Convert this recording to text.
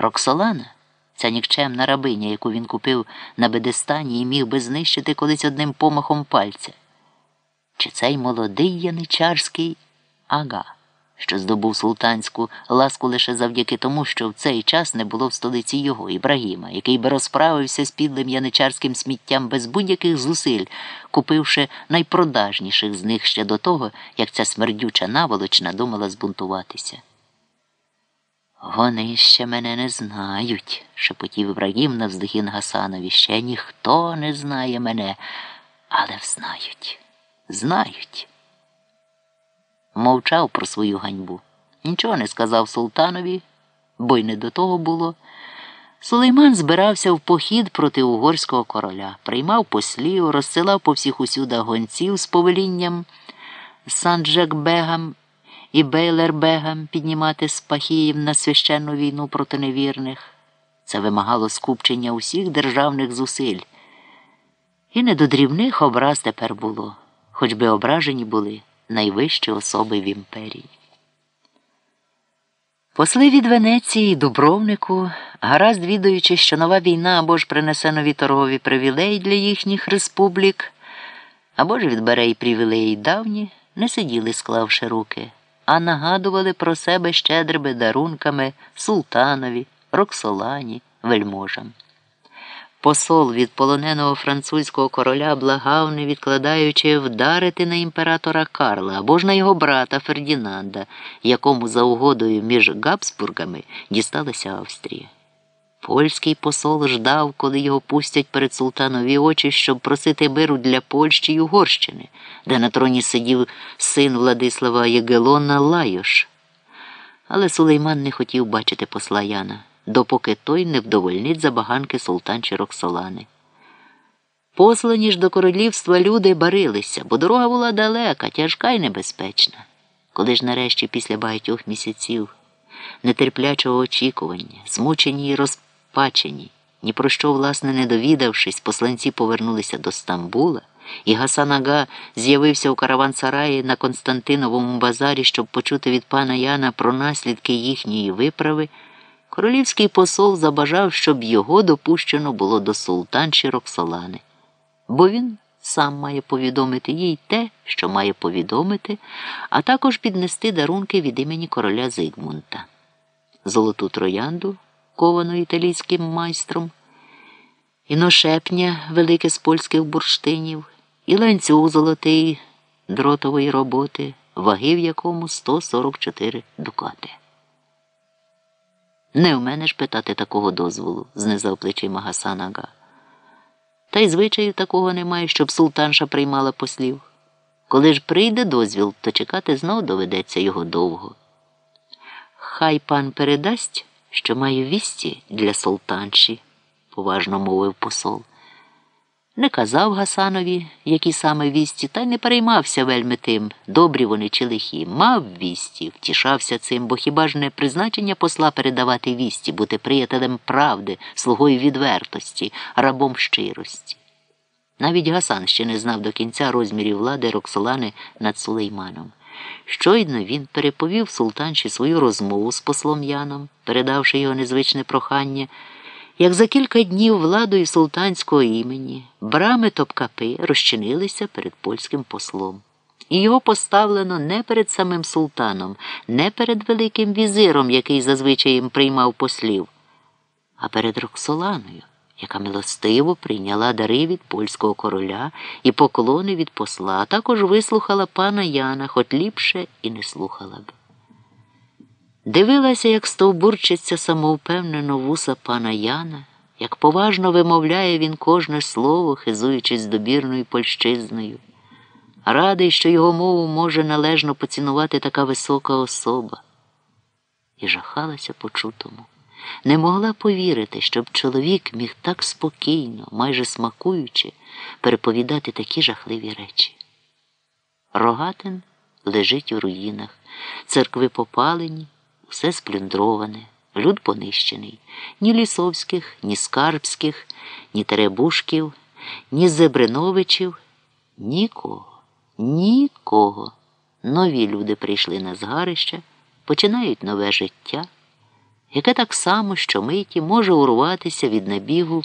Роксолана, ця нікчемна рабиня, яку він купив на Бедестані і міг би знищити колись одним помахом пальця. Чи цей молодий яничарський ага, що здобув султанську ласку лише завдяки тому, що в цей час не було в столиці його, Ібрагіма, який би розправився з підлим яничарським сміттям без будь-яких зусиль, купивши найпродажніших з них ще до того, як ця смердюча наволоч надумала збунтуватися. Вони ще мене не знають, шепотів Ібрагім навздогін Гасанові. Ще ніхто не знає мене, але знають, знають. Мовчав про свою ганьбу. Нічого не сказав султанові, бо й не до того було. Сулейман збирався в похід проти угорського короля, приймав послів, розсилав по всіх усюдах гонців з повелінням Санджекбегам і Бейлербегам піднімати спахіїв на священну війну проти невірних. Це вимагало скупчення усіх державних зусиль. І не до дрібних образ тепер було, хоч би ображені були найвищі особи в імперії. Посли від Венеції Дубровнику, гаразд відаючи, що нова війна або ж принесе нові торгові привілеї для їхніх республік, або ж відбере й привілеї давні, не сиділи, склавши руки, а нагадували про себе щедрими дарунками султанові, Роксолані, вельможам. Посол від полоненого французького короля благав, не відкладаючи, вдарити на імператора Карла або ж на його брата Фердінанда, якому за угодою між Габсбургами дісталася Австрія. Польський посол ждав, коли його пустять перед султанові очі, щоб просити миру для Польщі й Угорщини, де на троні сидів син Владислава Єгелона Лайош. Але Сулейман не хотів бачити посла Яна допоки той не вдовольнить забаганки султанчі Роксолани. Послані ж до королівства люди барилися, бо дорога була далека, тяжка й небезпечна. Коли ж нарешті після багатьох місяців нетерплячого очікування, змучені й розпачені, ні про що, власне, не довідавшись, посланці повернулися до Стамбула, і Гасан Ага з'явився у караван-сараї на Константиновому базарі, щоб почути від пана Яна про наслідки їхньої виправи. Королівський посол забажав, щоб його допущено було до султанші Роксолани, бо він сам має повідомити їй те, що має повідомити, а також піднести дарунки від імені короля Зигмунта, золоту троянду, ковану італійським майстром, і ношепня велике з польських бурштинів, і ланцюг золотий дротової роботи, ваги в якому 144 дукати. Не в мене ж питати такого дозволу, знизав плечима Гасан Ага. Та й звичаю такого немає, щоб султанша приймала послів. Коли ж прийде дозвіл, то чекати знов доведеться його довго. Хай пан передасть, що маю вісті для султанші, поважно мовив посол. Не казав Гасанові, які саме вісті, та й не переймався вельми тим, добрі вони чи лихі. Мав вісті, втішався цим, бо хіба ж не призначення посла передавати вісті, бути приятелем правди, слугою відвертості, рабом щирості. Навіть Гасан ще не знав до кінця розмірів влади Роксолани над Сулейманом. Щойно він переповів султанші свою розмову з послом Яном, передавши його незвичне прохання як за кілька днів владою султанського імені брами Топкапи розчинилися перед польським послом. І його поставлено не перед самим султаном, не перед Великим візиром, який зазвичай їм приймав послів, а перед Роксоланою, яка милостиво прийняла дари від польського короля і поклони від посла, а також вислухала пана Яна, хоч ліпше і не слухала б. Дивилася, як стовбурчиться самовпевнено вуса пана Яна, як поважно вимовляє він кожне слово, хизуючись добірною польщизною. Радий, що його мову може належно поцінувати така висока особа. І жахалася почутому. Не могла повірити, щоб чоловік міг так спокійно, майже смакуючи, переповідати такі жахливі речі. Рогатин лежить у руїнах, церкви попалені все сплюндроване, люд понищений, ні лісовських, ні скарбських, ні Теребушків, ні Зебриновичів, нікого, нікого. Нові люди прийшли на згарище, починають нове життя. Яке так само щомиті може урватися від набігу